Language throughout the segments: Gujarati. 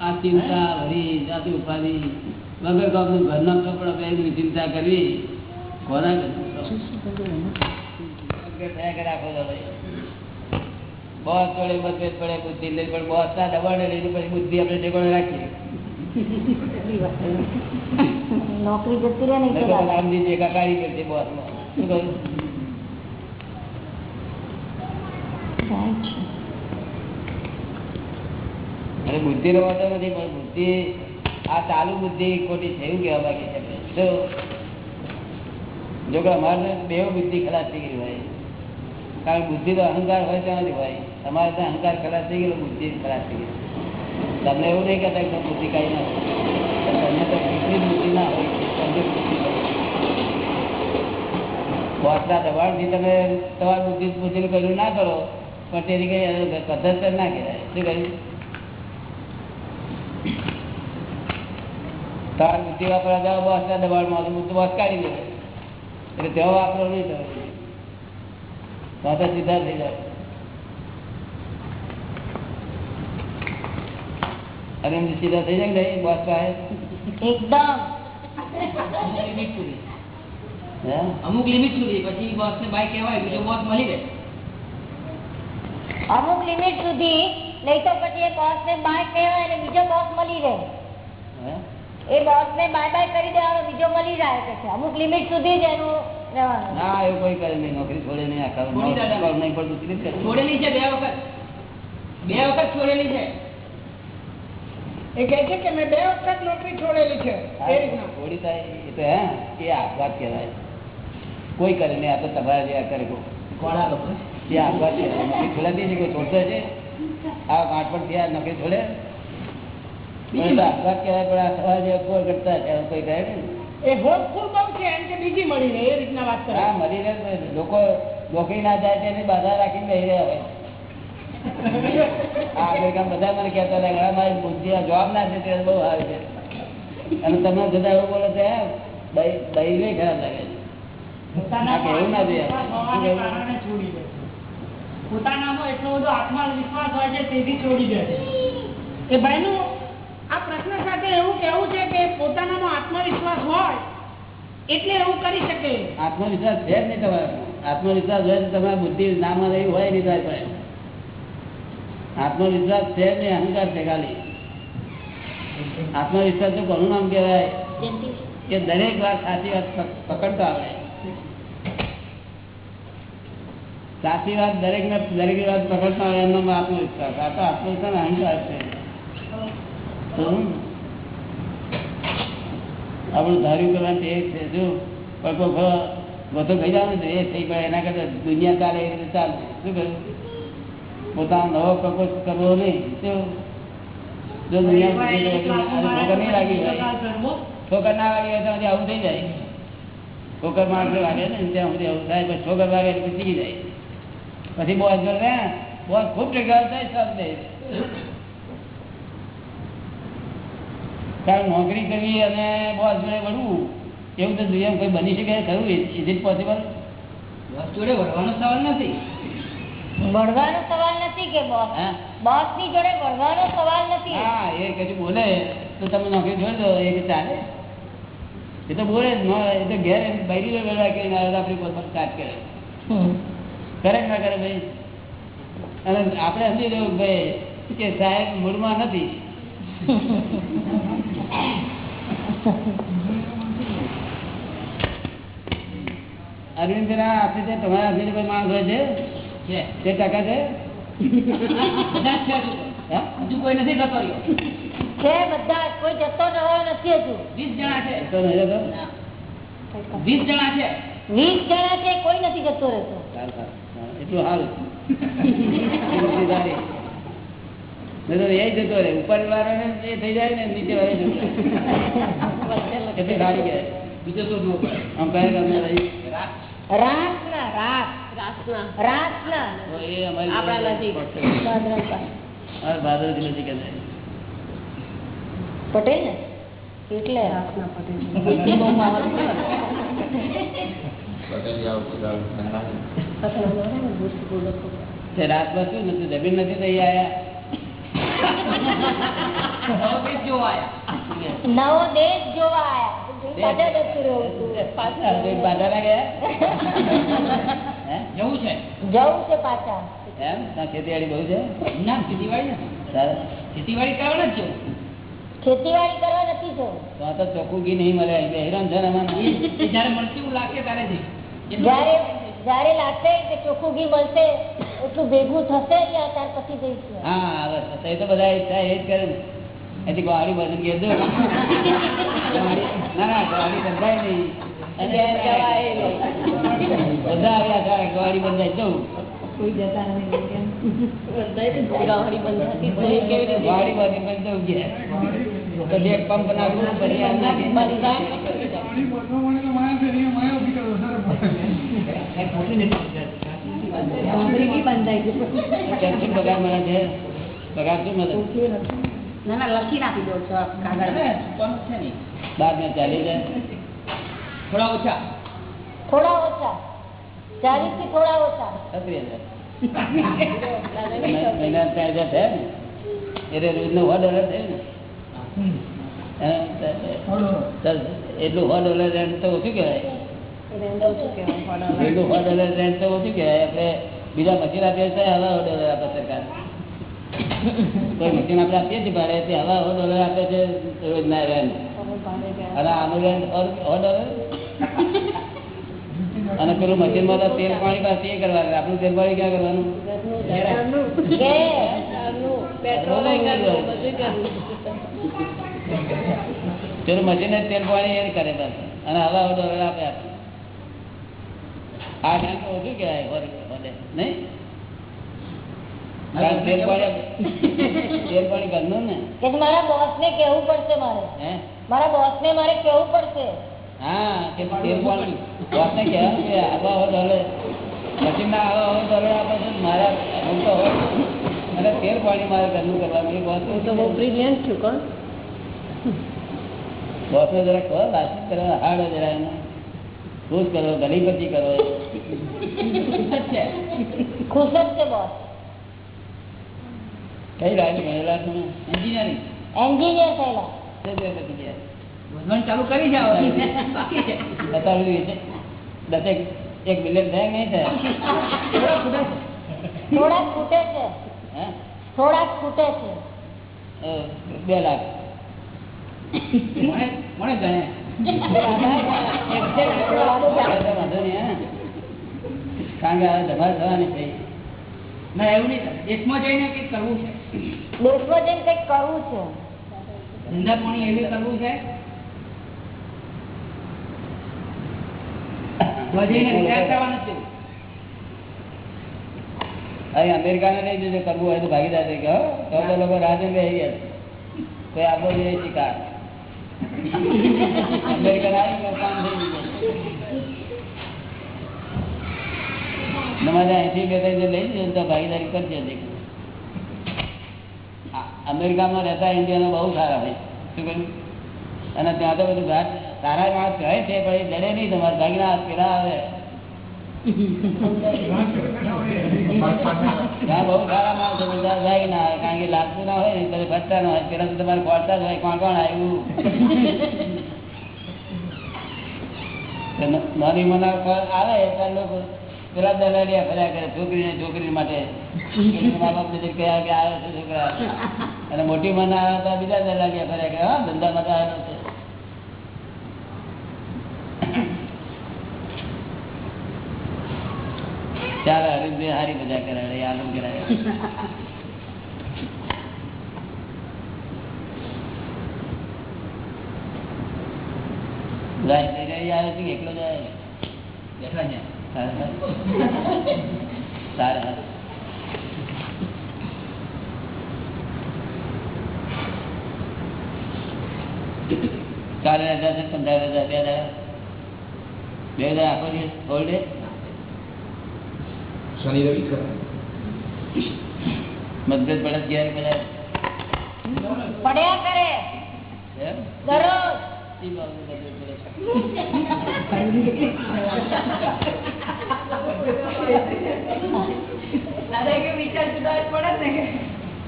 આ ચિંતા વરી જાતિ ઉપાધિ. વગર કામનું ઘરના ચોપડા પહેરી ચિંતા કરવી. કોના થયા કરે આખો દાડો. બોસ જોડે મતભેદ પડે બુદ્ધિ લઈ પણ બોસ ના દબાણે લઈને પછી બુદ્ધિ આપણે ટેકોડે રાખીએ. નોકરી જતી રહે ને છે શું કહ્યું અને બુદ્ધિ રમાતો નથી, પણ બુદ્ધિ આ ચાલુ બુદ્ધિ ખોટી છે એવું બાકી છે. જો કે અમારે બે બુદ્ધિ ખલાસ થઈ ગઈ હોય. કારણ બુદ્ધિ તો અહંકાર હોય ત્યાંથી હોય. તમારે તો અહંકાર ખલાસ થઈ ગયેલો, બુદ્ધિ ખલાસ થઈ ગઈ તમને એવું નહીં કહેતા કે બુદ્ધિ કઈ ના હોય. તમને તો કેટલી બુદ્ધિ ના હોય, તમને બુદ્ધિ બોસના દબાણથી તમે તમારી બુદ્ધિ બુદ્ધિનું કર્યું ના કરો, પણ તેની કઈ પદ્ધત ના કહેવાય. શું કહ્યું? તાર બુદ્ધિ વાપરવા જાવ બસ ના દબાણમાં બુદ્ધિ બોસ કાઢી દે. એટલે તેઓ વાપરો નહીં થયો તો તો સીધા થઈ જાય. અને એમ સીધા થઈ જાય ને બસ પાસે એકદમ. હે? અમુક લિમિટ સુધી પછી બસ ને બાય કહેવાય બીજો બસ મળી રહે. અમુક લિમિટ સુધી નહીં તો પછી એક બોસ ને બાઈક કહેવાય અને બીજો બસ મળી રહે. હે? એ બોસ ને બાય બાય કરી દેવાનો બીજો મળી જાય કે અમુક લિમિટ સુધી જ એનું ના એવું કોઈ કરે નહીં. નોકરી છોડે નહીં આખા નહીં પડતું? છોડેલી છે બે વખત. બે વખત છોડેલી છે. એ કહે છે કે મેં બે વખત નોકરી છોડેલી છે. એ થાય એ તો હે એ આપઘાત કહેવાય. કોઈ કરે નહીં આ તો તમારા જે કરે. કોઈ. લોકો. એ આપઘાત કહેવાય. નોકરી છોડાતી છે કોઈ છોડતો છે? આ ગાંઠપણ થયા નોકરી છોડે? લોકો નોકરી ના જાય તેની બાધા રાખીને રહી રહ્યા હોય. બધા મને કહેતા હતા મારી બુદ્ધિ જવાબ ના છે તે બહુ આવે છે. અને તમે જતા એવું બોલો છે દહી નહીં ખરાબ લાગે છે. ના જોઈએ. પોતાનામાં એટલો બધો આત્મવિશ્વાસ હોય છે તેથી છોડી દે છે. એ ભાઈનું આ પ્રશ્ન સાથે એવું કહેવું છે કે પોતાનામાં આત્મવિશ્વાસ હોય, એટલે એવું કરી શકે. આત્મવિશ્વાસ છે જ નહીં તમારે આત્મવિશ્વાસ હોય તો બુદ્ધિ નામાં રહી હોય નહીં થાય પણ. આત્મવિશ્વાસ છે જ નહીં, અહંકાર છે ખાલી. આત્મવિશ્વાસ તો કોનું નામ કહેવાય? કે દરેક વાત સાચી વાત પક- પકડતો આવે. સાચી વાત દરેક ને દરેક વાત પકડતો આવે એમનો આત્મવિશ્વાસ. આ તો આત્મવિશ્વાસ અહંકાર છે. આપણું ધાર્યું કરવાનું એ છે જો. વધુ ખાઈ જવાનું તો એ થઈ પડે એના કરતા દુનિયા ચાલે એ રીતે ચાલે. શું કહ્યું? પોતાનો નવો પ્રપોઝ કરવો નહીં જો. દુનિયા ઠોકર નહીં લાગી હોય ઠોકર ના વાગી હોય તો આવું થઈ જાય. ઠોકર માણસો લાગે ને ત્યાં સુધી આવું થાય પછી ઠોકર વાગે એટલે શીખી જાય. પછી બોસ હે, બોસ ખૂબ ટેકા થાય સબ દે કારણ નોકરી કરવી અને બોસ જોડે વળવું એવું તો દુનિયામાં કોઈ બની શકે ખરું ઇઝ ઇટ પોસિબલ બોસ જોડે વળવાનો સવાલ નથી. વળવાનો સવાલ નથી કે બોસ હે? બોસની જોડે વળવાનો સવાલ નથી. હા એ કશું બોલે તો તમે નોકરી છોડી દો એ કે ચાલે. એ તો બોલે એ તો ઘેર બૈરી વેળા કરીને આપણી પોતાનું કાજ કરે. કરે ના કરે ભાઈ? અને આપણે સમજી દઉં ભાઈ કે સાહેબ મૂળમાં નથી. અરવિંદ ના હાથે છે તમારા હાથે કોઈ માણસ હોય છે તે ટકા છે? હજુ કોઈ નથી જતો છે બધા કોઈ જતો રહ્યો નથી હજુ. વીસ જણા છે? વીસ જણા છે. વીસ જણા છે કોઈ નથી જતો રહેતો. એટલું સારું એ બધી સારી. નહીં તો એ જતો રહે ઉપર વાળાને એ થઈ જાય ને નીચે વાળા જતો રહે. એટલી સારી કહેવાય. બીજો શોધવો પડે આમ કહે કે અમે રહી. રાસ ના રાસ રાસ ના તો એ અમારી આપણા નજીક. ભાદરવા પાસે. અમારે ભાદરથી નજીક જ રહે. પટેલ ને એટલે બુદ્ધિ બહુ પાવર પટેલી આવતી તે રાતમાં શું નથી જમીન નથી થઈ આયા નવો દેશ જોવા ખેતીવાડી બહુ છે? ના? ખેતીવાડી ખેતીવાડી કરવા નથી જવું? ખેતીવાડી કરવા નથી જવું. તો તો ચોખ્ખું ઘી નહીં મળે. હેરાન છે જયારે મળશે એવું લાગે ત્યારે જયારે લાગશે કે ચોખ્ખું ઘી મળશે. એટલું ભેગું થશે ત્યાર પછી જઈશું હા બસ તો એ તો બધા ઈચ્છા એ જ કરે ને. એથી ગાડી બધું ગયો દો ના ના ગાડી બંધાય નહીં. બધા આવ્યા ત્યારે ગાડી બંધાય. જવું ઘેર પછી એક પંપ નાખવું પછી પગાર મળે છે. પગાર શું મળે? ના ના લખી નાખી દો છો કાગળ. ને, ચૂકવાનું છે નહીં? બાર ને ચાલી જાય. થોડા ઓછા. થોડા ઓછા. ચાલીસથી થોડા ઓછા. છત્રીસ હજાર મહિના- મહિના ત્રણ હજાર થયા ને? એટલે હે? ડોલર રેન્ટ તો ઓછું કહેવાય. એટલું ડોલર. રેન્ટ તો ઓછું કહેવાય. આપણે બીજા મશીન આપીએ છે હવા ડોલર આપે સરકાર. કોઈ મશીન આપણે આપીએ છીએ ભાડે, તે હવા ડોલર આપે છે રોજના રેન્ટ અને આનું રેન્ટ ડોલર? અને પેલું મશીનમાં તેલ પાણી પાસે એ કરવાનું, આપણું તેલ પાણી ક્યાં કરવાનું? પેલું મશીન તેલ પાણી એ કરે બસ. અને હવા ડોલર આપે આપણે. આ જ્ઞાન ઓછું કહેવાય. નહીં? ને? મારા બોસ ને કેવું પડશે મારે. હે? મારા બોસ ને મારે કેવું પડશે. હા પાણી કે હો મશીન ના હો મારા હું તો અને તેલ પાણી મારે ઘરનું કરવાનું તો બહુ બ્રિલિયન્ટ છું કોણ? બોસને જરા કહો વાતચીત કરવા હાડો જરા એને ખુશ કરો ગલીપતિ કરો. ખુશ જ છે. બોસ કઈ લાઈન ભણેલા તમે? એન્જિનિયરિંગ એન્જિનિયર થયેલા. ચાલુ કરી. દસેક એક થયા નહીં થયા? થોડાક ખૂટે છે. થોડાક ખૂટે છે. બે લાખ. મને મને ગણે. વાંધો નહીં હે કારણ કે આ ધમાલ થવાની છે ના એવું નહીં થાય. દેશમાં જઈને કંઈક કરવું છે. દેશમાં જઈને કંઈક કરવું છે. ધંધા પાણી એવી કરવું છે. વધીને રિટાયર કરવાનું છે. અહીં અમેરિકાને લઈ જજો કરવું હોય તો ભાગીદાર થઈ ગયો તો લોકો રાજે બેસી ગયા કોઈ આપણો જોઈએ શિકાર તમારે અહીંથી બે ત્રણ લઈ અમેરિકામાં રહેતા ઇન્ડિયાનો બહુ સારા હોય શું કહ્યું? અને ત્યાં તો બધું ઘાટ સારા માણસ કહે છે, પણ એ ડરે નહીં તમારે. ભાગીના પેલા આવે. આવે કારણ નાની મના આવે? ત્યારે લોકો પેલા દલાલિયા ફર્યા કરે, છોકરીને છોકરી માટે. મા બાપ ને કહ્યા કે આવ્યો છે છોકરા. અને મોટી મના આવે તો બીજા દલાલિયા ફર્યા કરે, હા ધંધા મજા આવ્યો છે. ચાલો હરીફભાઈ હારી મજા કરાવે આનંદ કરાવે એકલો જાય? બેઠા સારા ચાર હજાર પંદર હજાર બે હજાર. બે હજાર આખો દિવસ હોલ ડે શનિ રવિ ખરા મતભેદ પડે ક્યારે બધા પડ્યા કરે. દરરોજ.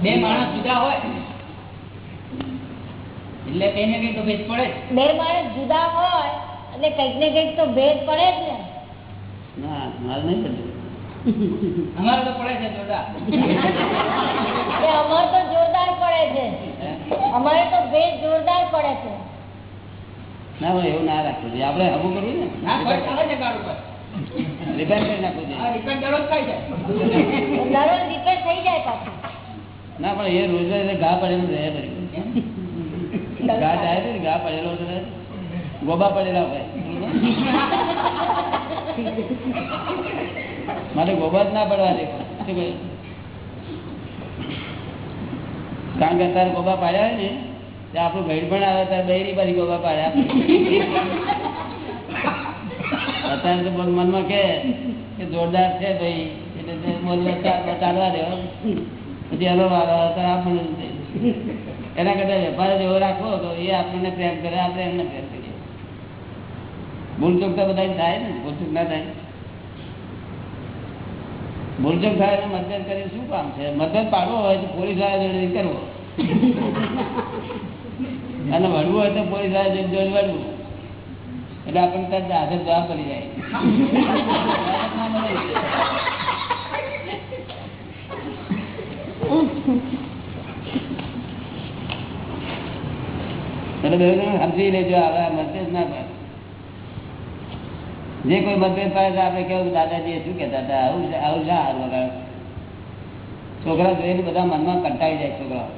બે માણસ જુદા હોય. એટલે કઈ ને કઈ તો ભેદ પડે બે માણસ જુદા હોય એટલે કંઈક ને કંઈક તો ભેદ પડે જ ને. ના મારે નહીં પડતું અમારે તો પડે છે જોરદાર. અમારે તો જોરદાર પડે છે. અમારે તો ભેદ જોરદાર પડે છે. ના ભાઈ એવું ના રાખવું જોઈએ. આપણે હવું કરવું ના? પડે ચાલે છે ગાડું પર રિપેર કરી નાખવું જોઈએ. દરરોજ થઈ જાય દરરોજ રિપેર થઈ જાય પાછું. ના પણ એ રોજ ઘા પડેલું રહે બધું ઘા જાય છે ને, ઘા પડેલો. ગોબા પડેલા હોય. મારે ગોબા જ ના પડવા દે. કારણ કે અત્યારે ગોબા પાડ્યા હોય ને, ત્યાં આપણું ભેડ પણ આવે, ત્યારે બૈરી બધી ગોબા પાડ્યા અત્યારે તો મનમાં કે જોરદાર છે ભાઈ, એટલે તે બોલવા ચાલવા દે પછી હલો વાળો આવે આપણને એના કરતા વેપાર જ એવો રાખવો તો એ આપણને પ્રેમ કરે, આપણે એમને પ્રેમ કરીએ. ભૂલચૂક તો બધા થાય ને ભૂલચૂક ના થાય. ભૂલચૂક થાય તો મતદાન કરીને શું કામ છે? મતદાન પાડવો હોય તો પોલીસવાળા કરવો. અને વળવું હોય તો પોલીસવાળા જોડે વળવું. એટલે આપણને તરત હાથે જવાબ પડી જાય. ના એટલે બે સમજી લેજો, હવે આ ના પાડે જે કોઈ મતભેદ પડે તો આપણે કેવું દાદાજી શું કેતા હતા? આવું આવું શા હાર વગાડ. છોકરા જોઈને બધા મનમાં કંટાળી જાય છોકરા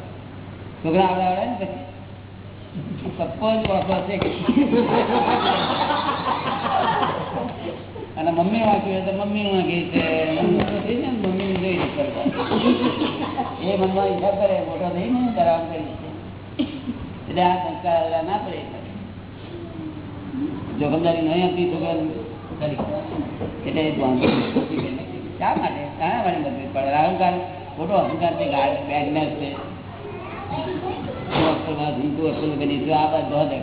છોકરા આવડે આવડે ને છે અને મમ્મી વાંકી હોય તો મમ્મી વાંકી છે. મમ્મી જોઈ એ મનમાં ઈચ્છા કરે મોટો થઈ ને ત્યારે કરી એટલે આ સંસ્કાર ના પડે. જોખમદારી નહીં આપી છોકરા કરી એટલે એ જ વાંધો નહીં. શા માટે? શાના માટે મતભેદ પડે અહંકાર ખોટો અહંકાર છે બેડનેસ તું અક્કલ બની છું, આ બધો અક્કલ.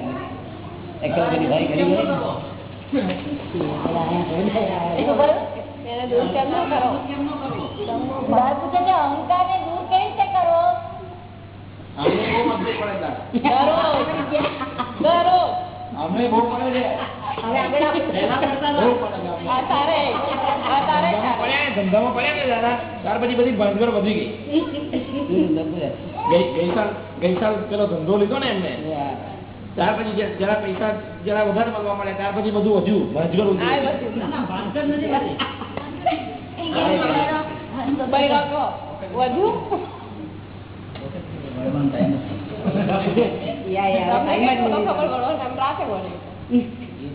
અક્કલ ભાઈ કરી અહંકાર ને દૂર કઈ રીતે કરો? અમને બહુ પડે છે ધંધામાં પડ્યા ને દાદા ત્યાર પછી બધી ભાંગર વધી ગઈ શું લંબુ રહે? ગઈ ગઈ સાલ ગઈ સાલ પેલો ધંધો લીધો ને એમને ત્યાર પછી જરા પૈસા જરા વધારે મળવા મળ્યા ત્યાર પછી બધું વધ્યું ભાંજગર વધી ના,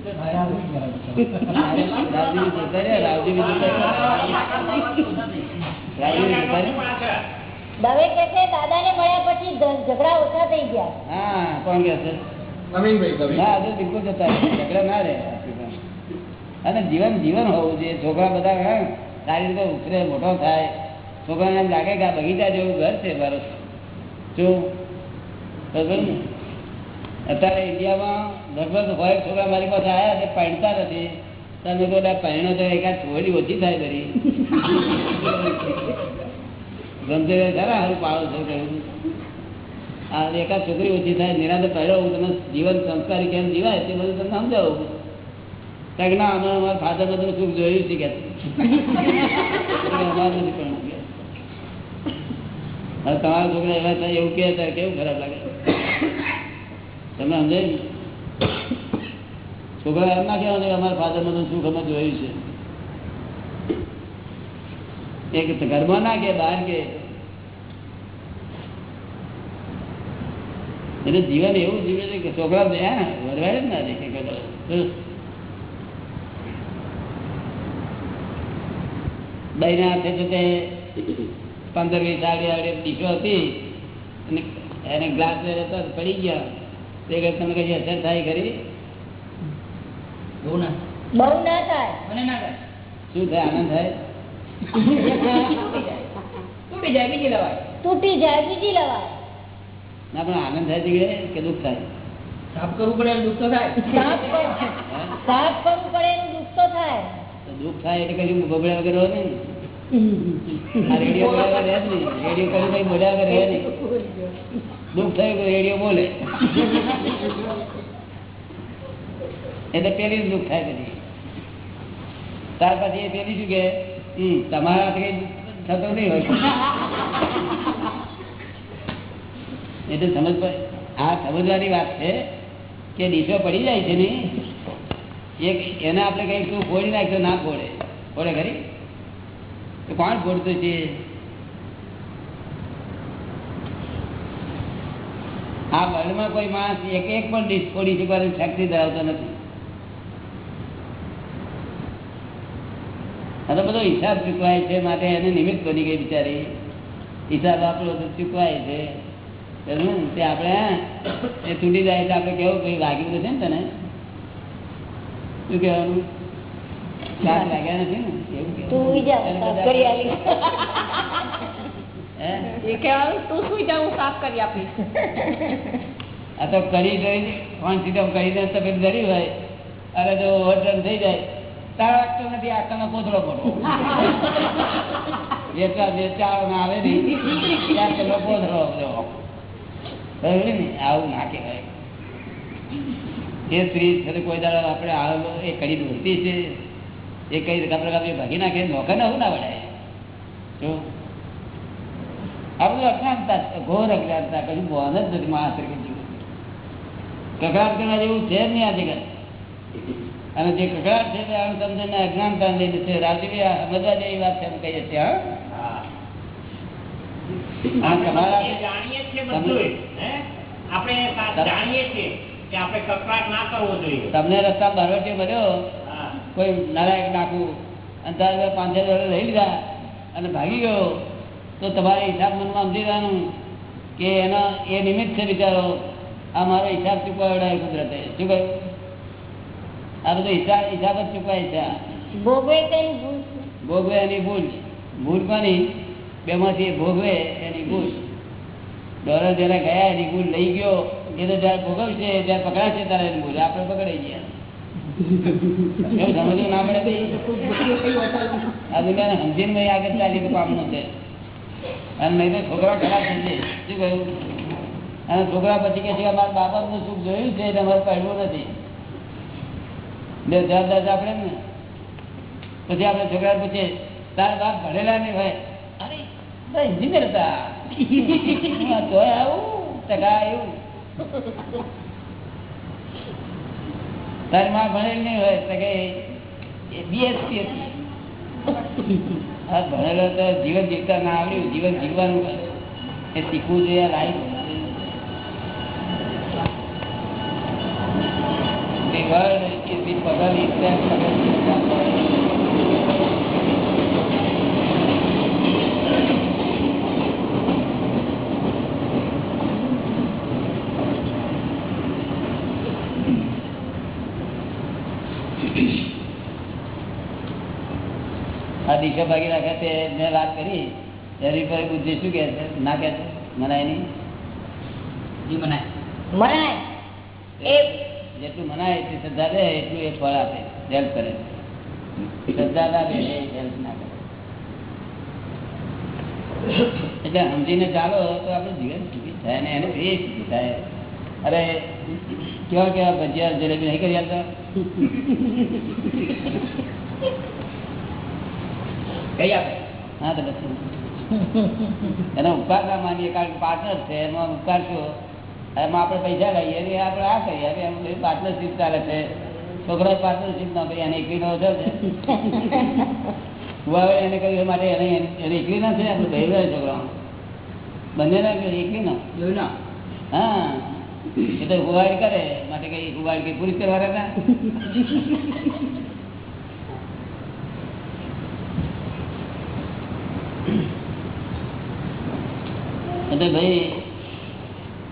ના, ભાનગડ નથી કરી. રાવજી જોતા રહ્યા, રાવજી જોતા રહ્યા. રાવજી જોતા રહ્યા. દવે કે છે દાદા ને મળ્યા પછી ઝઘડા ઓછા થઈ ગયા હા કોણ કે છે નવીનભાઈ ના આજે બિલકુલ જતા ઝઘડા ના રહે અને જીવન જીવન હોવું જોઈએ છોકરા બધા સારી રીતે ઉછરે મોટો થાય છોકરાને એમ લાગે કે આ બગીચા જેવું ઘર છે મારું શું બરાબર ને અત્યારે ઇન્ડિયામાં લગભગ હોય છોકરા મારી પાસે આવ્યા તે પહેણતા નથી. તમે તો પહેણો તો એકાદ થોડી ઓછી થાય બરી ગમતે ખરા સારું પાડો છો કહ્યું આ એકાદ છોકરી ઓછી થાય, નિરાતે પહેલો હું તમને જીવન સંસ્કારી કેમ જીવાય તે બધું તમને સમજાવું. કારણ ના અમે અમારા ફાધર બધું સુખ જોયું છે કે હવે તમારા છોકરા એવા થાય એવું કહેતા કેવું ખરાબ લાગે? તમે સમજાય? છોકરા એમ ના કહેવાનું અમારા ફાધર બધું સુખ અમે જોયું છે. એક ઘરમાં ના કે, બહાર કે. એટલે જીવન એવું જીવે છે કે છોકરા વરવાડે જ ના દેખે કે દહીંના હાથે છે તે પંદર વીસ આડી આડી દીકરો હતી અને એને ગ્લાસ લઈ હતા પડી ગયા. તે કઈ તમે કઈ અસર થાય ખરી? બહુ ના બહુ ના થાય. મને ના થાય. શું થાય? આનંદ થાય? તૂટી જાય બીજી લવાય. તૂટી જાય બીજી લવાય. ના પણ આનંદ થાય છે કે દુઃખ થાય? સાફ કરવું પડે એટલે દુઃખ તો થાય. સાફ કર- સાફ કરવું પડે એનું દુઃખ તો થાય. તો દુઃખ થાય એટલે કશું ગભરા વગર હોય ને આ રેડિયો રહે રેડિયો કઈ બોલ્યા વગર રહે નહીં. દુઃખ થયું તો રેડિયો બોલે. એટલે પેલી દુઃખ થાય પછી. ત્યાર પછી એ પેલી શું કે તમારા કઈ થતો નહીં હોય. એટલે સમજ આ સમજવાની વાત છે કે ડીશો પડી જાય છે ને, એક એને આપણે કઈ તું ફોડી નાખ્યો ના ફોડે. ફોડે ખરી? કોણ ફોડતું છે? આ વર્લ્ડમાં કોઈ માણસ એક એક પણ ફોડી શક્તિ ધરાવતો નથી. આ બધો હિસાબ ચૂકવાય છે માટે એને નિમિત્ત બની ગઈ બિચારી. હિસાબ આપણો તો ચૂકવાય છે. તે આપણે એ તૂટી જાય તો આપણે કેવું કઈ વાગ્યું નથી છે ને તને? શું કહેવાનું? લાગ્યા નથી ને? એવું એ કહેવાનું તું સુઈ જા હું સાફ કરી આપીશ. આ તો કરી દઈ ફોન કરી દે તબિયત ધરી હોય અરે જો ઓવરટર્ન થઈ જાય. તાર વાગતો નથી આખાનો કોથળો પડો જેટલા જે ના આવે ને ત્યાં પેલો કોથળો. બરાબર ને? આવું ના કહેવાય. એ સ્ત્રી સાથે કોઈ દાડો આપણે આવેલો એ કઈ દોરતી છે. એ કઈ કપડા કાપી ભાગી નાખે? નોકર ને આવું ના પડે જો આ બધું અજ્ઞાનતા ઘોર અજ્ઞાનતા કશું ભાન જ નથી માણસ કકડાટ કરવા જેવું છે જ નહીં આ જગત અને જે કકડાટ છે તે સમજણ અજ્ઞાનતા લઈને છે રાજીવી સમજવા જેવી વાત છે એમ કહીએ છીએ હા આ તમારા એ જાણીએ છીએ બધુંય, હે? આપણે સા- જાણીએ છીએ કે આપણે કકળાટ ના કરવો જોઈએ તમને રસ્તા બરવટી મળ્યો કોઈ નારાયક નાખું અને પાંચ હજાર લઈ લીધા અને ભાગી ગયો તો તમારે હિસાબ મનમાં સમજી લેવાનું કે એનો એ નિમિત્ત છે બિચારો. આ મારો હિસાબ ચૂકવાડાય કુદરતે. શું કહ્યું આ બધો હિસાબ હિસાબ જ ચૂકવાય છે. ભોગવે એની ભૂલ. ભૂલ કોની? બેમાંથી ભોગવે એની ભૂલ. ડોલર જેને ગયા એની ભૂલ લઈ ગયો. એ તો જયારે ભોગવશે ત્યારે પકડાશે ત્યારે એની ભૂલ. આપણે પકડાઈ ગયા. એવું સમજવું ના પડે આ દુનિયાને સમજીને આગળ ચાલી તો કામનું છે. અને છોકરા છોકરા પછી કે છે નું બાપાનું સુખ જોયું છે તમારે અમારે પડવું નથી. બે જવાબદાર આપણે ને, પછી આપણે છોકરા પૂછે તારે બાપ ભણેલા નહીં હોય અરે એન્જિનિયર હતા. આવું? ટકા એવું તારી માં ભણેલી નહીં હોય? તો કે બીએસસી હતી. હા ભણેલો તો જીવન જીવતા ના આવડ્યું જીવન જીવવાનું એ શીખવું જોઈએ life The world is the puzzle itself. આ દિશા ભાગી નાખે તે મેં વાત કરી એની પર બુદ્ધિ શું કે છે? ના કે છે? મનાય નહીં? જી મનાય. મનાય. એ જેટલું મનાય એટલી શ્રદ્ધા દે એટલું એ ફળ આપે હેલ્પ કરે. શ્રદ્ધા ના દે હેલ્પ ના કરે. એટલે સમજીને ચાલો તો આપણું જીવન સુખી થાય ને એને એ સુખી થાય. અરે કેવા કેવા ભજીયા જલેબી નહીં કરી આપતા કઈ આપે. હા તો પછી. એનો ઉપકાર ના માનીએ કારણ કે પાર્ટનર છે એમાં ઉપકાર છો એમાં આપણે પૈસા લઈએ ને આપણે આ કરીએ. હવે એમ પાર્ટનરશીપ ચાલે છે. છોકરા પાર્ટનરશીપ ના કરી એને એકલી નો છે. એને કહ્યું માટે એને એને એકલી ના છે આપણે ભાઈ છોકરા બંને ના એકલી ના? જોયું ના? હા. એ તો હુવાડ કરે માટે કઈ હુવાડ કઈ પૂરી કરવાના હતા એટલે ભાઈ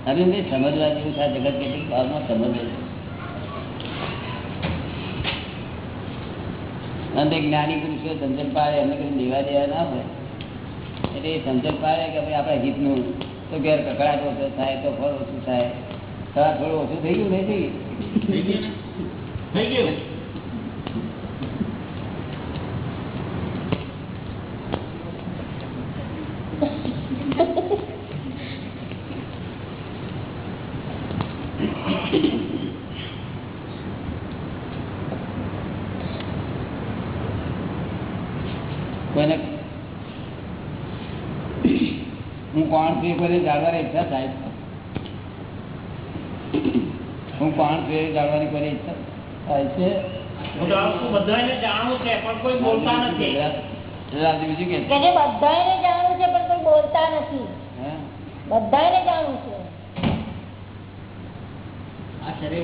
અરવિંદભાઈ સમજવા જેવું થાય જગત કેટલીક ભાવમાં સમજવું અને જ્ઞાની પુરુષો સમજણ પાડે, એમને કઈ દેવા દેવા ના હોય. એટલે એ સમજણ પાડે કે ભાઈ આપણા હિતનું, તો ઘેર કકડાટ ઓછો થાય, તો ફળ ઓછું થાય. થોડું ઓછું થઈ ગયું નહીં થઈ ગયું થઈ ગયું એને હું કોણ છું એ કોઈ જાણવાની ઈચ્છા થાય છે. હું કોણ છું એ જાણવાની કોઈ ઈચ્છા થાય છે હું જાણું છું બધાને જાણવું છે પણ કોઈ બોલતા નથી રાતે બીજું કે કે જે બધાને જાણવું છે પણ કોઈ બોલતા નથી હે? બધાને જાણવું છે આ એ શરીરમાં ખરું કે ઈચ્છા છે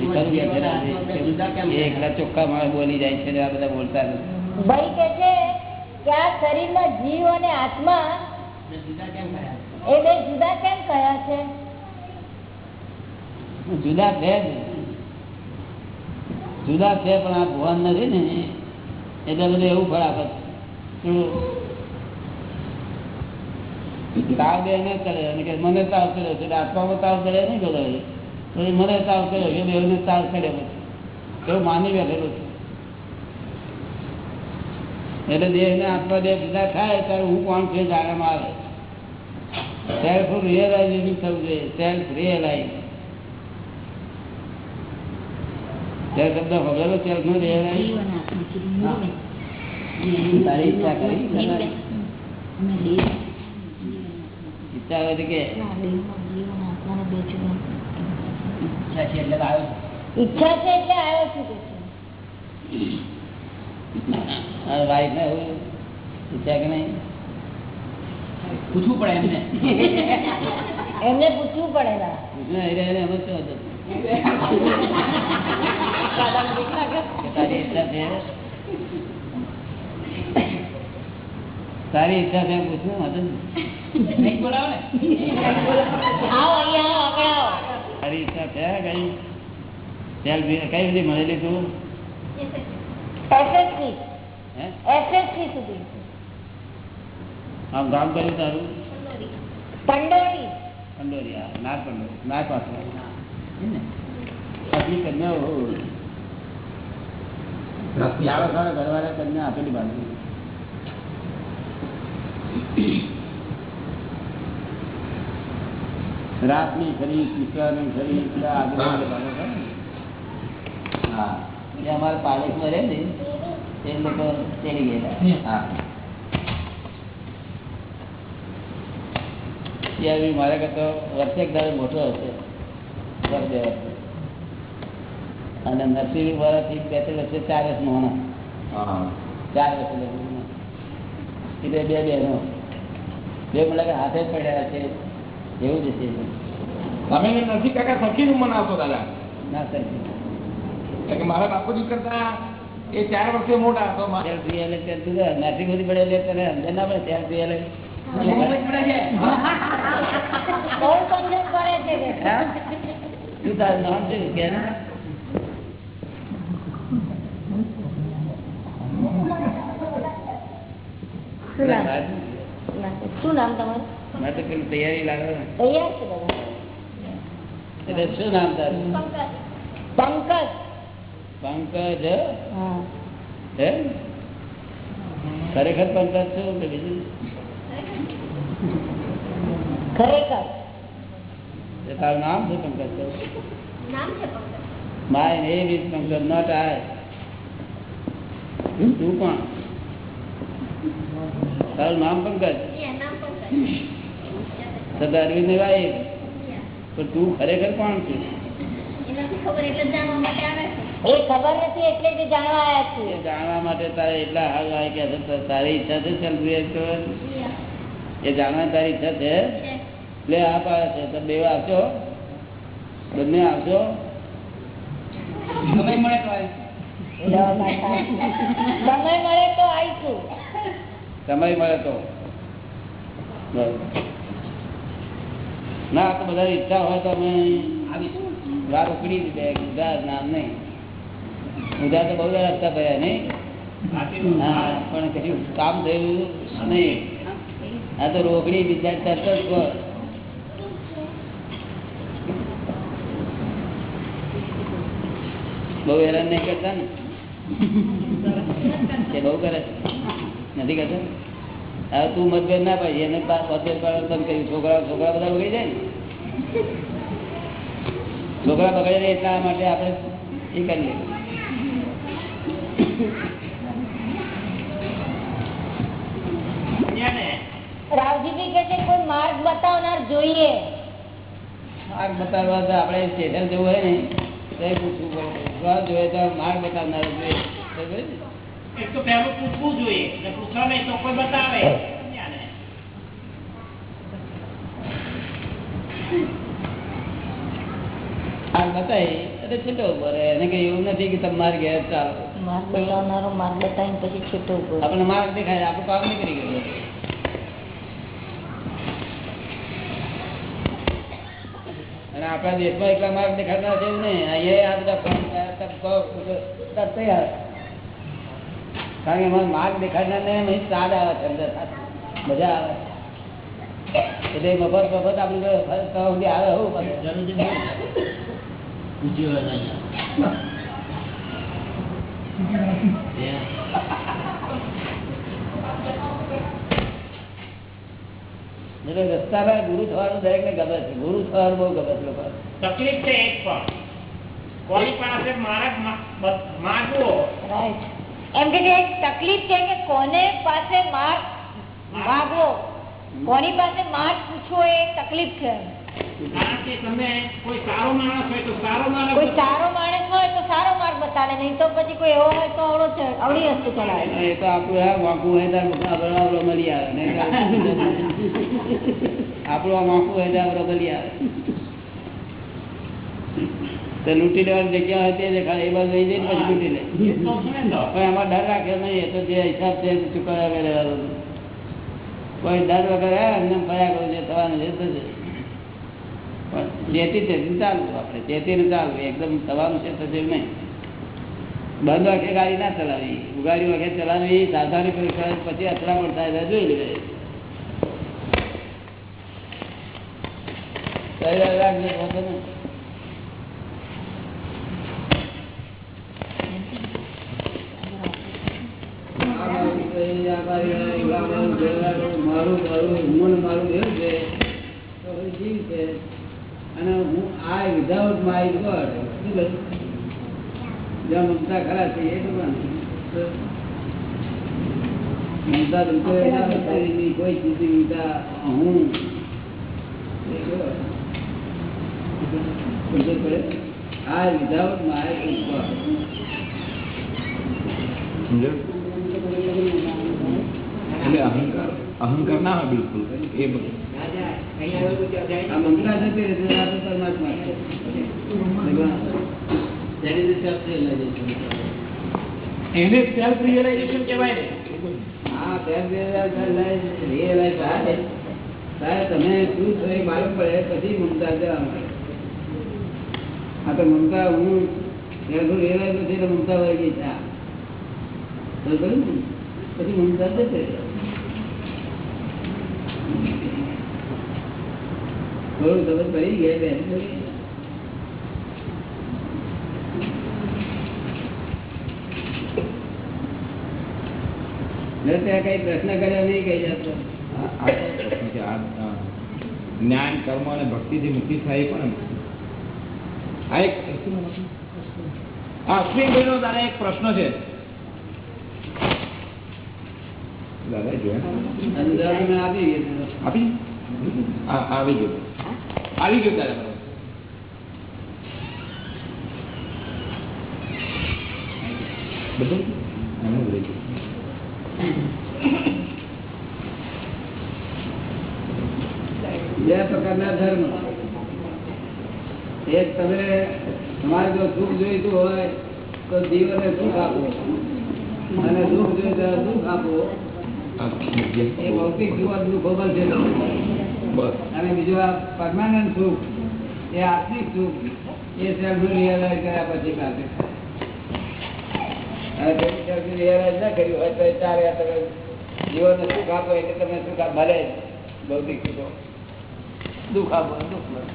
હું રાતે. ફેરી બે જુદા ઈચ્છા થાય એકલા ચોખ્ખા માણસ બોલી જાય છે આ બધા બોલતા નથી. ભાઈ કે છે કે આ શરીરમાં જીવ અને આત્મા એ બે જુદા કેમ છે? જુદા છે પણ આ ભગવાન નથી ને. એટલે બધું એવું ફળ આપે. તાવ દે ને કરે. અને કે મને તાવ કર્યો છે. આત્મામાં તાવ કરે નહીં તો એ મને તાવ કર્યો એ બેવને તાવ કર્યો પછી એવું માની બેઠેલું છે. એટલે દેહ ને આત્મા દેહ જુદા થાય, ત્યારે હું કોણ છે જાણવામાં આવે? સેલ્ફ રિયલાઇઝેશન થવું જોઈએ સેલ્ફ રિયલાઇઝ ત્યાં શબ્દ ખબરેલો સેલ્ફનું રિયલાઇઝ તારી ઈચ્છા કરી. ઈચ્છા હોય કે. ઈચ્છા છે એટલે આવ્યો ઈચ્છા છે એટલે આવ્યો છું વાઈફ ને ઈચ્છા કે નહીં. પૂછવું પડે એમને. એમને પૂછવું પડે તારી ઈચ્છા છે પૂછવું હતું ને? નહીં બોલાવો તારી ઈચ્છા છે કઈ? કઈ બધી મળેલી તું? એસએસસી હે? એસએસસી સુધી. આમ ગામ કર્યું તારું? કંડોરિયા ના કંડોરી ના પાસે આટલી કન્યાઓ ચાલો સારા ઘરવાળા કન્યા આપેલી બાજુ. રાતની ખરી શીશવાની ખરી? હા. એ અમારા પાડોશમાં રહે ને એ લોકો ચડી ગયેલા. હા. ત્યાં બી મારા કરતા વર્ષેક દાડો મોટો હશે. વર્ષ બે વર્ષે અને નરસિંહ વર્ષથી બે ત્રણ વર્ષે ચાર વર્ષ નાનો. ચાર વર્ષે એટલે બે બહેનો. બે મને હાથે જ પડ્યા છે. એવું જ છે તમે ને નથી કાકા સરખી નું મનાવશો દાદા. ના સખી મારા બાપુજી કરતા એ ચાર વર્ષે મોટા હતો મારે. નરસિંહ સુધી પડે એટલે તને અંદર ના પડે સેલ્ફ તૈયારી લાગે. તૈયાર એટલે શું નામ તારું પંકજ પંકજ હે ખરેખર પંકજ છું કે બીજું ખરેખર. તારું નામ શું Pankaj my name is Pankaj. Not I. તું કોણ? તારું નામ પંકજ? સરદાર અરવિંદની વાઈફ પણ તું ખરેખર કોણ છું? એ ખબર નથી એટલે જ જાણવા માટે તારે એટલા હાલ તારી ઈચ્છા છે? એ જાણવાની તારી ઈચ્છા છે. લે આ પાડે છે. તો બે આવશો બંને આવશો સમય મળે તો સમય મળે તો આવીશું. સમય મળે તો. ના તો બધા ઈચ્છા હોય તો અમે આવીશું. વાર ઉકડી દીધે ગુજરાત ઉધાર નામ નહીં. ઉધાર તો બહુ દર હપ્તા ભર્યા નહીં? પણ કશું કામ થયું નહીં. આ તો રોકડી બીજા તરત જ બહુ હેરાન નહીં કરતા ને? એ બહુ કરે? નથી કરતા? હવે તું મતભેદ ના પાડી, એને પા- પાડો તમે કર્યું છોકરા છોકરા બધા બગડી જાય ને? છોકરા બગડે એટલા માટે આપણે એ કરી લઈએ. કે છે કોઈ માર્ગ બતાવનાર જોઈએ. માર્ગ બતાવવા તો આપણે સ્ટેશન જવું હોય ને તો પૂછવું પડે. ઘર જોઈએ તો માર્ગ બતાવનાર જોઈએ એક તો પહેલું પૂછવું જોઈએ ને પૂછવા નહીં તો કોઈ બતાવે. માર્ગ બતાવી એટલે છૂટો પડે એને કઈ એવું નથી કે તમારે ઘેર ચાલો માર્ગ બતાવનારો માર્ગ બતાવીને પછી છૂટો ઊભો આપણને માર્ગ દેખાય આપણું કામ નીકળી ગયું અને આપણા દેશમાં એટલા માર્ગ દેખાતા છે નહીં. અહીંયા આ બધા ફોન તૈયાર કારણ કે એમાં માર્ગ દેખાડના ને નહીં સ્વાદ આવે છે અંદર મજા આવે. એટલે મફત મફત આપણે સુધી આવે હું પાછું. એટલે રસ્તામાં ગુરુ થવાનું દરેક ને ગમે છે. ગુરુ થવાનું બહુ ગમે છે લોકો તકલીફ છે એક પણ. કોની પાસે માર્ગ માગવો? એમ કે એક તકલીફ છે કે કોને પાસે માર્ગ માગવો? કોની પાસે માર્ગ પૂછવો એ તકલીફ છે. કોઈ સારો માણસ હોય તો સારો માણસ કોઈ સારો માણસ હોય તો સારો માર્ગ બતાવે નહીં તો પછી કોઈ એવો હોય તો અવળો અવળી વસ્તુ ચલાવે. એ તો આપણું વાંકું હોય મળી આવે આપણું આ વાંકું હોય આપણો મળી આવે. તો લૂંટી લેવાની જગ્યા હોય તે દેખાડે એ બાજુ લઈ જઈને પછી લૂંટી લે તો. પણ એમાં ડર રાખ્યો નહીં એ તો જે હિસાબ છે તે ચૂકવ્યા કરે કોઈ ડર વગર એમને ફર્યા કરું જે થવાનું છે થશે પણ જેથી તેથી ચાલવું આપણે જેથી ને ચાલવું એકદમ થવાનું છે થશે નહીં બંધ વાગે ગાડી ના ચલાવી ઉગાડી વાગે ચલાવી સાવધાની પરીક્ષા પછી અથડામણ થાય જોઈ લે મારું મારું મન મારું એવું છે જીવ છે અને હું આ વિધાઉટ માય ગોડ શું કહ્યું જ્યાં મમતા ખરા છે એ મમતા કોઈ ચીજની મમતા હું. આ વિધાઉટ માય ગોડ એટલે અહંકાર અહંકાર ના હોય બિલકુલ. એ બધું આ જતી તો પરમાત્મા. એને સેલ્ફ રિયલાઇઝેશન કહેવાય ને થાય, ત્યારે તમે શું છો એ માલુમ પડે પછી મમતા જવા મળે આ તો મમતા હું self realize નથી એટલે મમતા વહી ગઈ છે. પછી મમતા રહે. થોડું સમજ પડી ગયા બેન. ત્યાં કઈ પ્રશ્ન કર્યો નહીં જ્ઞાન કર્મ અને ભક્તિથી મુક્તિ થાય પણ આ એક અશ્વિનભાઈનો તારે એક પ્રશ્ન છે. દાદા જોયા આપી આપી? આવી ગયો. આવી ગયું તારે બધું. બે પ્રકારના ધર્મ. એક તમે તમારે જો સુખ જોઈતું હોય તો જીવને સુખ આપો. અને દુઃખ જોઈતું દુઃખ આપો. એ ભૌતિક જીવન દુઃખો બસ અને બીજું આ પરમાનન્ટ સુખ એ આત્મિક સુખ એ સેલ્ફ રિયલાઇઝ કર્યા પછી પ્રાપ્ત થાય અને જો સેલ્ફ રિયલાઇઝ ના કર્યું હોય તો ચારે તમે જીવનને સુખ આપો એટલે તમને સુખ આ મળે ભૌતિક સુખો. દુઃખ આપો દુઃખ મળે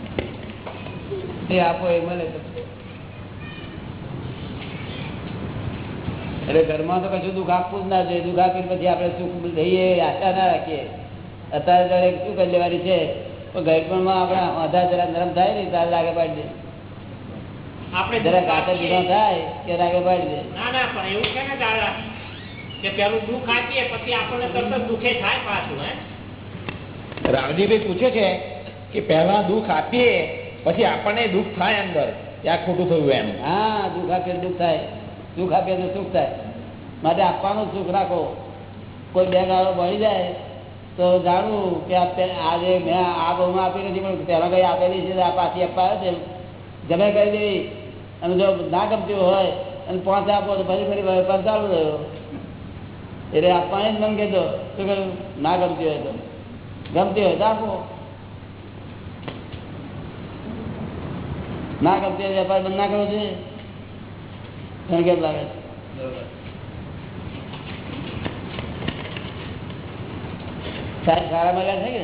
જે આપો એ મળે તમને. એટલે ઘરમાં તો કશું દુઃખ આપવું જ ના જોઈએ. દુઃખ આપીને પછી આપણે સુખ થઈએ આશા ના રાખીએ. અત્યારે દરેક શું કરી લેવાની છે? પણ માં આપણા આધા જરા નરમ થાય ને ત્યારે લાગે પાડી દે. આપણે જરા કાતર. જીરો થાય કે લાગે પાડી દે. ના ના પણ એવું છે ને દાદા કે પેલું દુઃખ આપીએ પછી આપણને તરત દુઃખે થાય પાછું હે? રાવજીભાઈ પૂછે છે કે પહેલા દુઃખ આપીએ પછી આપણને દુઃખ થાય અંદર. ત્યાં ખોટું થયું એમ. હા દુઃખ આપીએ દુઃખ થાય. દુઃખ આપીએ તો સુખ થાય. માટે આપવાનું સુખ રાખો. કોઈ બે ગાળો મળી જાય તો જાણવું કે આજે મેં આ બહુમાં આપી નથી, પણ પહેલાં કઈ આપેલી છે આ પાછી અપાયો છે. જમે કરી દેવી અને જો ના ગમતી હોય, અને પાંચ આપો તો ફરી ફરી ચાલુ રહ્યો એટલે આપવાની જ મન કહેતો શું કહ્યું ના ગમતી હોય તો. ગમતી હોય તો આપો. ના ગમતી હોય વેપાર બંધ ના કરવો જોઈએ. કેમ લાગે સાહેબ સારા મળ્યા છે કે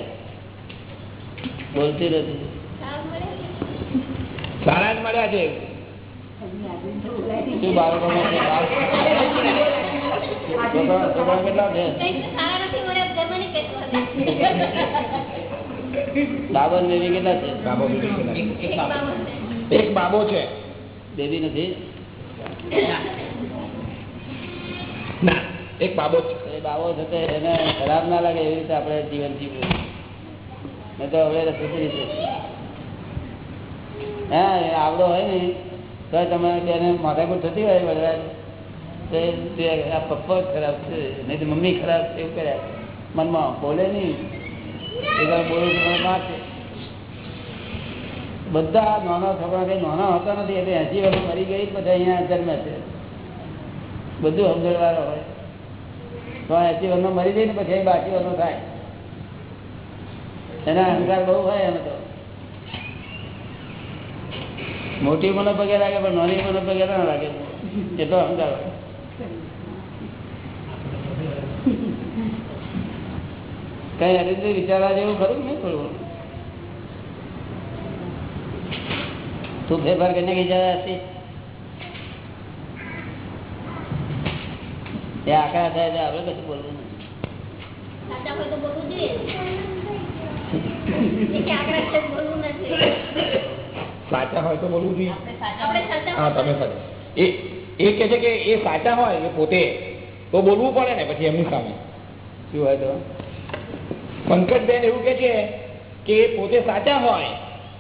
બોલતી નથી સારા જ મળ્યા છે. શું બાળકો છોકરા કેટલા છે? બાબા ને બેબી કેટલા છે? બાબો એક બાબો છે. બેબી નથી? ના. એક બાબો છે એ બાબો થતો એને ખરાબ ના લાગે એવી રીતે આપણે જીવન જીવવું મેં તો હવે સુધરી છે. હા આવડો હોય ને, તો તમે તેને માથાકૂટ થતી હોય બધા, તો આ પપ્પા ખરાબ છે, નહીં તો મમ્મી ખરાબ છે એવું કર્યા મનમાં બોલે નહીં. એ વાર બોલું તો મને માર છે બધા નાના છોકરા કઈ નાના હોતા નથી, એટલે એસી વર્ષ મરી ગઈ બધા અહીંયા જન્મે છે. બધું સમજણવાળો હોય. એસી વર્ષનો મરી જાય ને પછી બાકી વર્ષનો થાય. એના અહંકાર બહુ હોય એનો તો. મોટી મને પગે લાગે, પણ નાની મને પગે ના લાગે. એટલો અહંકાર હોય. કઈ અરવિંદ વિચારવા જેવું ખરું નહીં થોડું? તું ફેરફાર કરીને વિચારા હતી એ આખા થાય તો આપણે કશું બોલવું સાચા હોય તો બોલવું જોઈએ. હા તમે સાચા. એ એ કે છે કે એ સાચા હોય એ પોતે તો બોલવું પડે ને પછી એમની સામે. શું હોય તો? પંકજબેન એવું કે છે કે એ પોતે સાચા હોય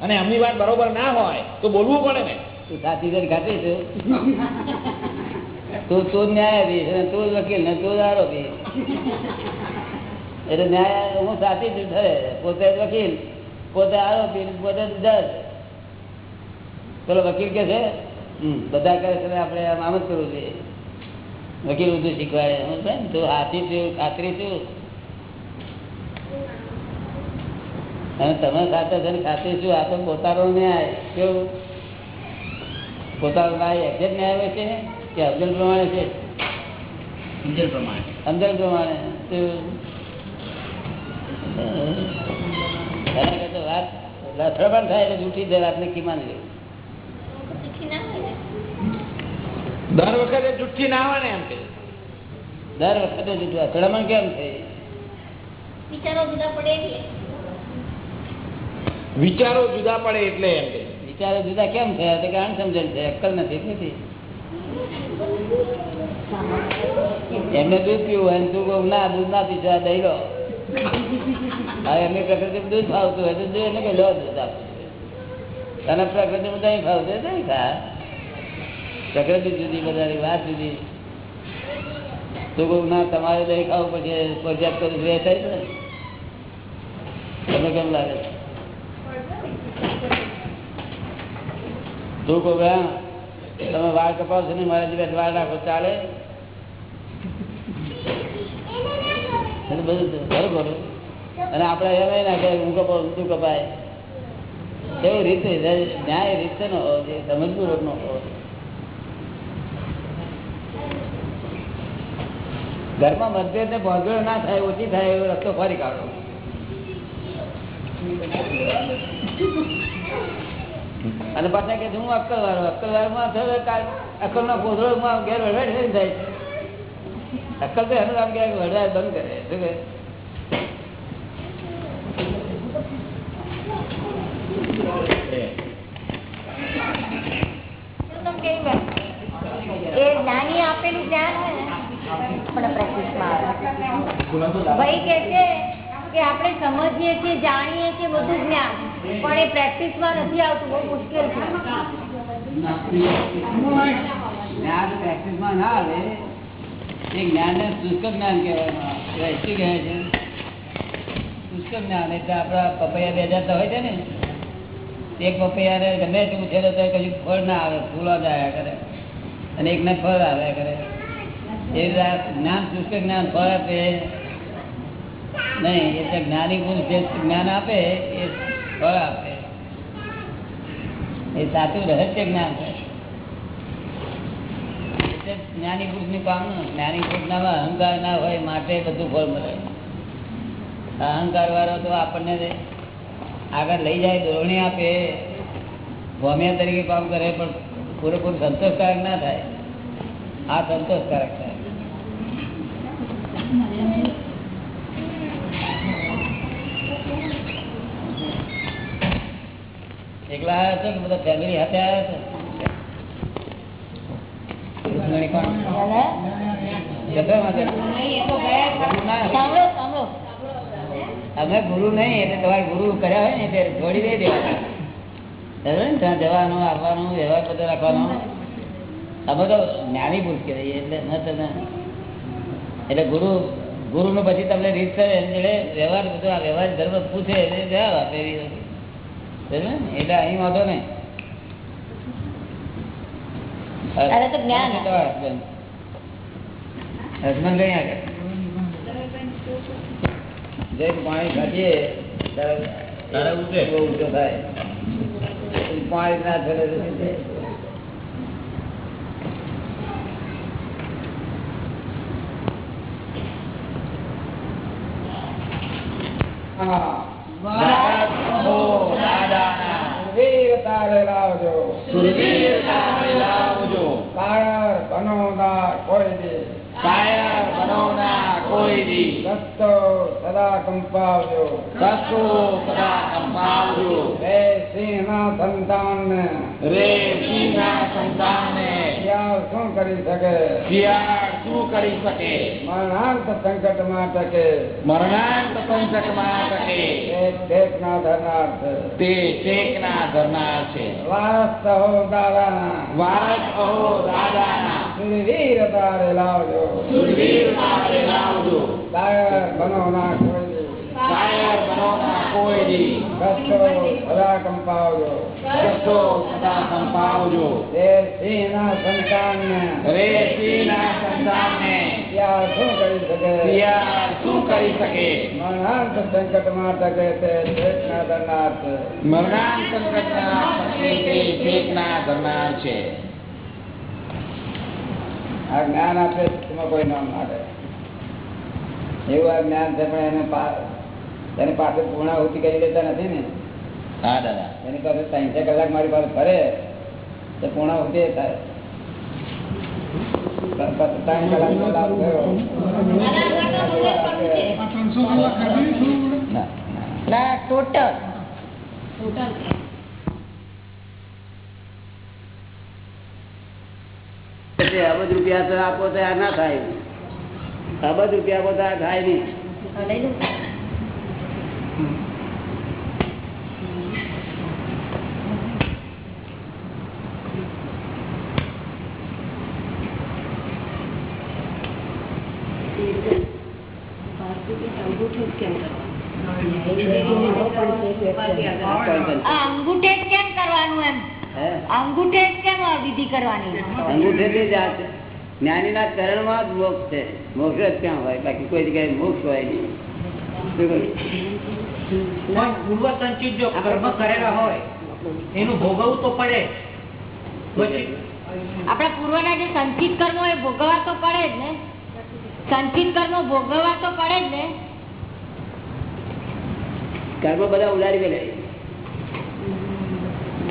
અને એમની વાત બરોબર ના હોય તો બોલવું પડે ને. તું સાચી છે છું. તું તું ન્યાયાધીશ અને તું વકીલ ને તું આરોપી. એટલે ન્યાય હું સાચી જ ઠરે પોતે વકીલ પોતે આરોપી ને પોતે જજ. પેલો વકીલ કે છે બધા કરે છે આપણે આમ જ કરવું જોઈએ. વકીલ બધું શીખવાડે. હું ને, તું હાથી છું ખાતરી છું. અને તમે સાથે છે ને ખાતરી છું આ તો પોતાનો ન્યાય. કેવું? પોતાનો ન્યાય એક્ઝેક્ટ ન્યાય હોય છે? કે અબ્દુલ પ્રમાણે છે? સમજણ પ્રમાણે. અંદર પ્રમાણે. એના કરતા વાત લથડપણ થાય એટલે જૂઠી જાય વાતને કિમાન લેવું દર વખતે જુઠ્ઠી ના હોય ને એમ કે. દર વખતે જૂઠું અથડામણ કેમ થઈ વિચારો જુદા પડે એટલે વિચારો જુદા પડે એટલે એમ કે. વિચારો જુદા કેમ થયા? તો કે સમજણ છે અક્કલ નથી તેથી એમને દૂધ પીવું તું કહું ના દૂધ ના પીશું આ દઈ લો. હવે એમની પ્રકૃતિ દૂધ ફાવતું હોય તો એને કે લો દૂધ આપું. તને પ્રકૃતિ દહીં ફાવતું દહીં ખા પ્રકૃતિ જુદી બધાની વાત જુદી. તું કહું ના તમારે દહીં ખાવું પછી ફરજિયાત કરું એ થાય છે તમને કેમ લાગે? તું કહું તમે વાળ કપાવશો ને મારા જીવે વાળ રાખો, ચાલે? બધું બરોબર. અને આપણે એમ કે હું કપાવું, તું કપાય. એવું રીતે? ન્યાય રીતે નો હોવો જોઈએ સમજપૂર્વક નો હોવો. ઘરમાં મતભેદ ને ભોગવેળ ના થાય, ઓછી થાય એવો રસ્તો ફરી કાઢો. અને પાછા કે હું અક્કલ વાળો અક્કલ વાળો માં થયો અક્કલ નો પોધરો માં ઘેર વડવાડ થઈ થાય. અક્કલ તો એનું નામ કે વડવાડ બંધ કરે. શું જ્ઞાની આપેલું જ્ઞાન હોય ને આપણે પ્રેક્ટિસમાં આવે. ભાઈ કે છે કે આપણે સમજીએ છીએ જાણીએ છીએ બધું જ્ઞાન. પણ એ પ્રેક્ટિસમાં નથી આવતું, બહુ મુશ્કેલ છે. જ્ઞાન પ્રેક્ટિસમાં ના આવે. એ જ્ઞાન ને શુષ્ક જ્ઞાન કહેવામાં આવે. શું કહે છે. શુષ્ક જ્ઞાન એટલે આપડા પપૈયા બે જાતના હોય છે ને. એક પપૈયાને ગમે તે ઉછેરો તો કશું ફળ ના આવે, ફૂલો જ આવ્યા કરે. અને એકને ફળ આવ્યા કરે. એ જ્ઞાન, શુષ્ક જ્ઞાન ફળ આપે. નહીં એટલે જ્ઞાની પુરુષ જે જ્ઞાન આપે, એ ફળ આપે એ સાચું રહસ્ય જ્ઞાન છે. જ્ઞાની પુરુષનું કામ જ્ઞાની પુરુષ ના અહંકાર ના હોય માટે બધું ફળ મળે. અહંકાર વાળો તો આપણને આગળ લઈ જાય, દોરણી આપે ભોમિયા તરીકે કામ કરે, પણ પૂરેપૂરું સંતોષકારક ના થાય. આ સંતોષકારક થાય એકલા આવ્યા છો કે બધા ફેમિલી સાથે આવ્યા છો? અમે ગુરુ નહીં એટલે તમારે ગુરુ કર્યા હોય ને ત્યારે છોડી દઈ ત્યાં જવાનું આવવાનું વ્યવહાર બધો રાખવાનો. અમે તો જ્ઞાની પુરુષ કહેવાય એટલે ન એટલે ગુરુ ગુરુ નું પછી તમને રીત કરે એટલે વ્યવહાર બધો આ વ્યવહાર ધર્મ પૂછે એટલે જવાબ આપે એવી? એટલે અહીં વાંધો નહીં. કઈ આગળ જે પાણી ઉઠે. ઊંચો થાય પાણી ના છોડે તો શું થાય? વીરતા રે લાવજો. કાયર બનોદાર કોઈ દી. કાયર બનોના કોઈ દી. રસ્તો સદા કંપાવજો કસો સદા કંપાવજો રે સિંહના સંતાનને. રે સિંહના શિયાળ શું કરી શકે? શું કરી શકે? મરણાંત સંકટમાં ટકે. મરણાંત સંકટમાં ટકે ના ટેકના ધરનાર્થ તે ટેક ના ધરનાર છે. વારસ અહો દાદાના. વારસ અહો દાદાના. સુરવીર તારે લાવજો. સુરવીર તારે લાવજો. દાયર બનો ના કોઈ દી. બનો ના કોઈ રસ્તો સદા કંપાવજો કસો સદા તે સિંહના સંતાનને. રે સિંહના સંતાનને. શિયાળ શું કરી શકે? શિયાળ શું કરી શકે? મરણાંત સંકટમાં તકે તે ટેકના ધરનાર્થ મરણાંત સંકટમાં તકે તે ટેકના ધરનાર છે. આ જ્ઞાન આપે એમાં કોઈ નામ ના રહે એવું આ જ્ઞાન છે પણ એને એની પાસે પૂર્ણાહુતિ કરી લેતા નથી ને. હા દાદા. એની પાસે ત્રણસો કલાક મારી પાસે ફરે તો પૂર્ણાહુતિ એ થાય. ટોટલ. અબજ રૂપિયા આપો તો આ ના થાય. અબજ રૂપિયા આપો તો આ થાય નહીં લઈ લો આ અંગૂઠે જ કેમ કરવાનું એમ હે અંગૂઠે જ કેમ આ વિધિ કરવાની અંગૂઠેથી જ આ છે. જ્ઞાનીના ચરણમાં જ મોક્ષ છે. મોક્ષ જ ક્યાં હોય? બાકી કોઈ જગ્યાએ મોક્ષ હોય નહીં. પૂર્વ સંચિત જો કર્મ કરેલા હોય એનું ભોગવવું તો પડે. આપણા પૂર્વના જે સંચિત કર્મો એ ભોગવવા તો પડે જ ને. સંચિત કર્મો ભોગવવા તો પડે જ ને. કર્મ બધા ઉડાડી દે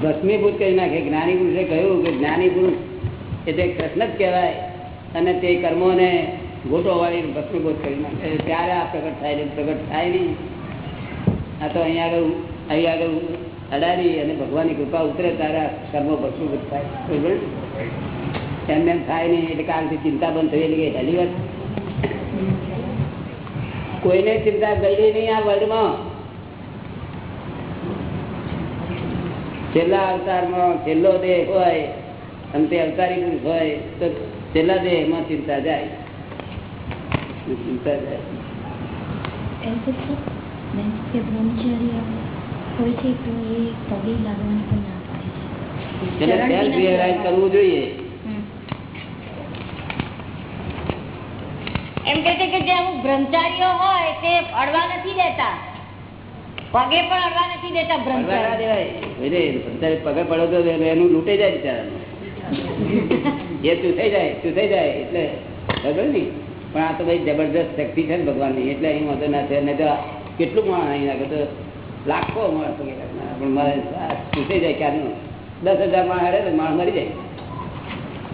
ભસ્મીભૂત કરી નાખે. જ્ઞાની પુરુષે કહ્યું કે જ્ઞાની પુરુષ એટલે કૃષ્ણ જ કહેવાય. અને તે કર્મોને ગોટો વાળી ભસ્મીભૂત કરી નાખે. ત્યારે આ પ્રગટ થાય પ્રગટ થાય નહીં. આ તો અહીંયા આગળ અહીંયા આગળ અડાડી અને ભગવાનની કૃપા ઉતરે ત્યારે કર્મો ભસ્મીભૂત થાય. એમ એમ થાય નહીં. એટલે કાલથી ચિંતા બંધ થઈ એટલે હેલી વાત, કોઈને ચિંતા ગઈ નહીં આ વર્લ્ડમાં. છેલ્લા અવતારમાં છેલ્લો દેહ હોય અને તે અવતારી પુરુષ હોય તો છેલ્લા દેહમાં ચિંતા જાય. ચિંતા જાય. એમ કે છે કરવું જોઈએ. એમ કે કે જે અમુક બ્રહ્મચારીઓ હોય તે અડવા નથી દેતા. પગે પણ અડવા નથી દેતા બ્રહ્મચારી. પગે પડો તો એનું લૂટે જાય બિચારાનું. એ ચૂસાઈ જાય ચૂસાઈ જાય, એટલે ખબર નહીં. પણ આ તો ભાઈ જબરદસ્ત શક્તિ છે ને ભગવાનની, એટલે અહીં વાંધો ના છે નહીં તો કેટલું માણસ અહીં તો લાખો માણસ પણ મારે ચૂસાઈ જાય ક્યારનું? દસ હજાર માણસ હડે તો માણસ મરી જાય.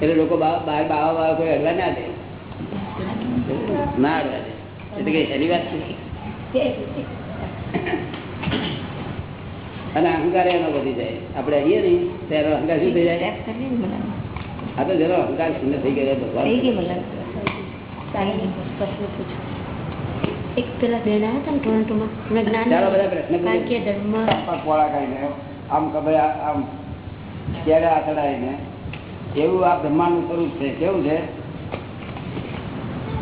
એટલે લોકો બહાર બાવા બાવા કોઈ અડવા ના દે. ના અડવા દે. એટલે કઈ વાત છે? અને અહંકાર એનો વધી જાય. આપણે આવીએ ને ત્યારે અહંકાર શું થઈ જાય. આ તો જરો અહંકાર શૂન્ય થઈ ગયો. એક પેલા બેન આવ્યા હતા ને ટોરેન્ટોમાં જ્ઞાન ધર્મ. આમ ખબર આમ ક્યારે આચડાઈને એવું આ બ્રહ્માંડનું સ્વરૂપ છે. કેવું છે?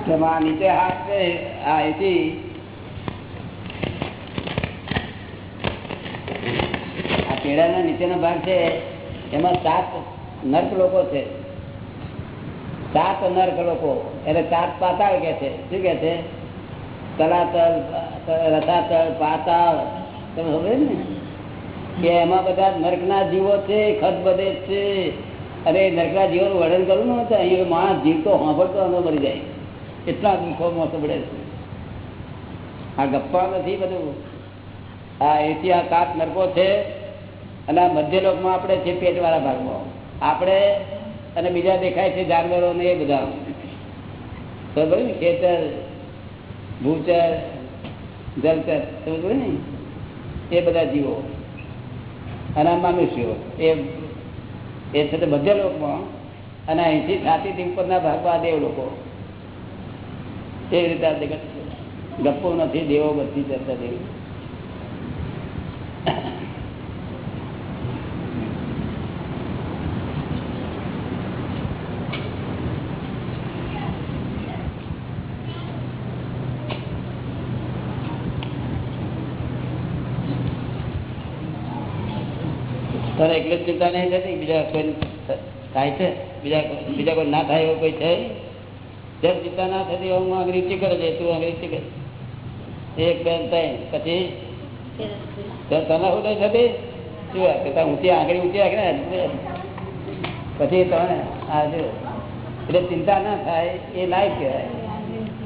કે આ નીચે હાથ છે આ એથી પેડાના નીચેનો ભાગ છે, એમાં સાત નર્ક લોકો છે. સાત નર્ક લોકો, એટલે સાત પાતાળ કે છે. શું કે છે? તલાતલ રસાતળ પાતાળ. તમે સમજે ને? કે એમાં બધા નર્કના જીવો છે, ખત બધે છે. અરે નર્કના જીવોનું વર્ણન કરું ને તો અહીંયા માણસ જીવતો સાંભળતો ન મરી જાય. એટલા દુઃખો મોસો પડે છે. આ ગપ્પા નથી બધું. આ એથી આ સાત નરકો છે. અને આ મધ્ય લોકમાં આપણે છે પેટવાળા ભાગમાં આપણે અને બીજા દેખાય છે જાનવરો ને એ બધા. ખબર ને? ખેતર, ભૂચર, જલચર સમજ ને? એ બધા જીવો. અને મનુષ્યો. એ એ છે મધ્ય લોકમાં. અને અહીંથી છાતીથી ઉપરના ભાગમાં દેવ લોકો એ રીતે આ ગપ્પો નથી, દેવો બધી ચર્ચા દેવી તારે એકલે જ ચિંતા નહીં થતી? બીજા કોઈ થાય છે? બીજા બીજા કોઈ ના થાય એવું કોઈ છે? જેમ ચિંતા ના થતી હું અંગ્રેજી કરે છે, તું અંગ્રેજી કરે એક બેન ત્રણ પછી? તને શું નહીં થતી? શું વાત કે ઊંચી આંગળી ઊંચી રાખે પછી તમે આ જો એટલે ચિંતા ના થાય, એ લાઈફ કહેવાય.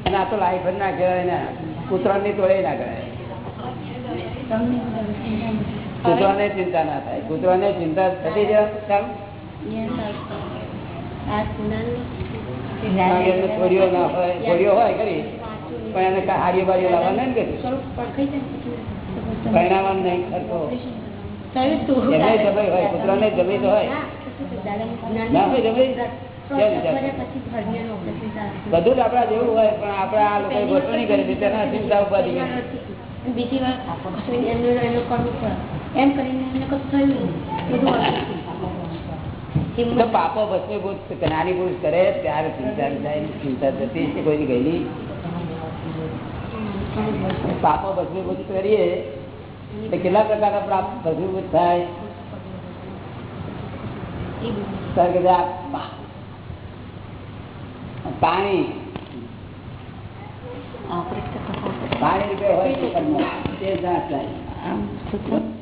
અને આ તો લાઈફ જ ના કહેવાય ને. કૂતરાની તોડે ના કહેવાય. કૂતરાને ચિંતા ના થાય. કૂતરાને ચિંતા થતી જ ચાલ. Yes, sir. આ જ્ઞાન કારણ કે એમને છોડીઓ ના હોય છોડીઓ હોય ખરી. પણ એને હારીઓ બારીઓ લાવવા ને જાય પરિણામ નહીં કૂતરાને જમી તો હોય. હોય. બધું જ આપડા જેવું હોય પણ આપડે આ લોકોએ ગોઠવણી કરી તેના ચિંતા ઉપાધિ. બીજી વાર એમ કરીને એમને કશું થયું નહીં. બધું તો પાપો ભસ્મીભૂત જ્ઞાની પુરુષ કરે ત્યારે ચિંતા થાય ચિંતા થતી છે કોઈની ગયેલી. પાપો ભસ્મીભૂત કરીએ તો કેટલા પ્રકારના પ્રાપ ભસ્મીભૂત થાય? પાણી. પાણી રીતે હોય તો કર્મ તે નાશ થાય.